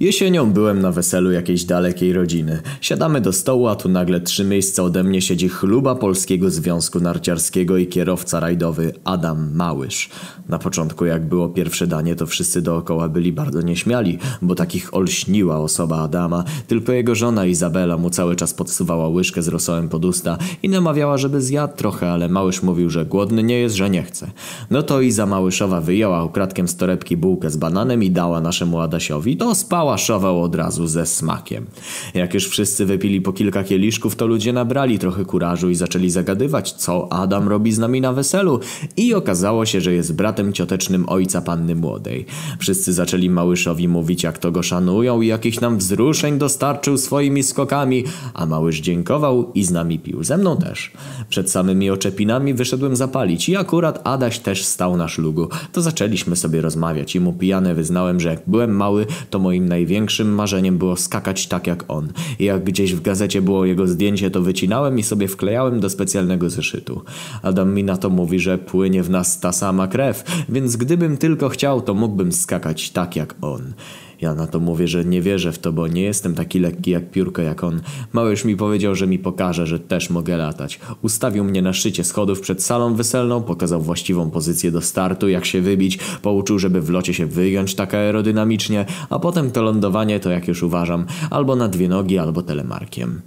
Jesienią byłem na weselu jakiejś dalekiej rodziny. Siadamy do stołu, a tu nagle trzy miejsca ode mnie siedzi chluba Polskiego Związku Narciarskiego i kierowca rajdowy Adam Małysz. Na początku jak było pierwsze danie, to wszyscy dookoła byli bardzo nieśmiali, bo takich olśniła osoba Adama. Tylko jego żona Izabela mu cały czas podsuwała łyżkę z rosołem pod usta i namawiała, żeby zjadł trochę, ale Małysz mówił, że głodny nie jest, że nie chce. No to Iza Małyszowa wyjęła ukradkiem z torebki bułkę z bananem i dała naszemu Adasiowi. To spała szował od razu ze smakiem. Jak już wszyscy wypili po kilka kieliszków, to ludzie nabrali trochę kurażu i zaczęli zagadywać, co Adam robi z nami na weselu. I okazało się, że jest bratem ciotecznym ojca panny młodej. Wszyscy zaczęli Małyszowi mówić, jak to go szanują i jakich nam wzruszeń dostarczył swoimi skokami, a Małysz dziękował i z nami pił. Ze mną też. Przed samymi oczepinami wyszedłem zapalić i akurat Adaś też stał na szlugu. To zaczęliśmy sobie rozmawiać i mu pijany wyznałem, że jak byłem mały, to moim największym marzeniem było skakać tak jak on. Jak gdzieś w gazecie było jego zdjęcie, to wycinałem i sobie wklejałem do specjalnego zeszytu. Adam mi na to mówi, że płynie w nas ta sama krew, więc gdybym tylko chciał, to mógłbym skakać tak jak on. Ja na to mówię, że nie wierzę w to, bo nie jestem taki lekki jak piórko jak on. Małyż mi powiedział, że mi pokaże, że też mogę latać. Ustawił mnie na szczycie schodów przed salą weselną, pokazał właściwą pozycję do startu, jak się wybić, pouczył, żeby w locie się wyjąć tak aerodynamicznie, a potem to lądowanie to jak już uważam, albo na dwie nogi, albo telemarkiem.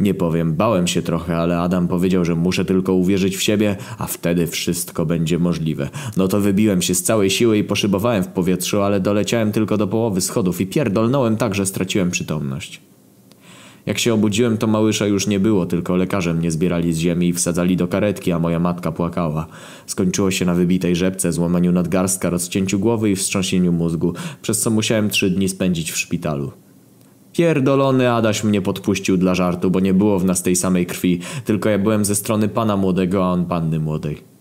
Nie powiem, bałem się trochę, ale Adam powiedział, że muszę tylko uwierzyć w siebie, a wtedy wszystko będzie możliwe. No to wybiłem się z całej siły i poszybowałem w powietrzu, ale doleciałem tylko do połowy schodów i pierdolnąłem tak, że straciłem przytomność. Jak się obudziłem, to Małysza już nie było, tylko lekarze mnie zbierali z ziemi i wsadzali do karetki, a moja matka płakała. Skończyło się na wybitej rzepce, złamaniu nadgarstka, rozcięciu głowy i wstrząsieniu mózgu, przez co musiałem trzy dni spędzić w szpitalu. Pierdolony Adaś mnie podpuścił dla żartu, bo nie było w nas tej samej krwi, tylko ja byłem ze strony pana młodego, a on panny młodej.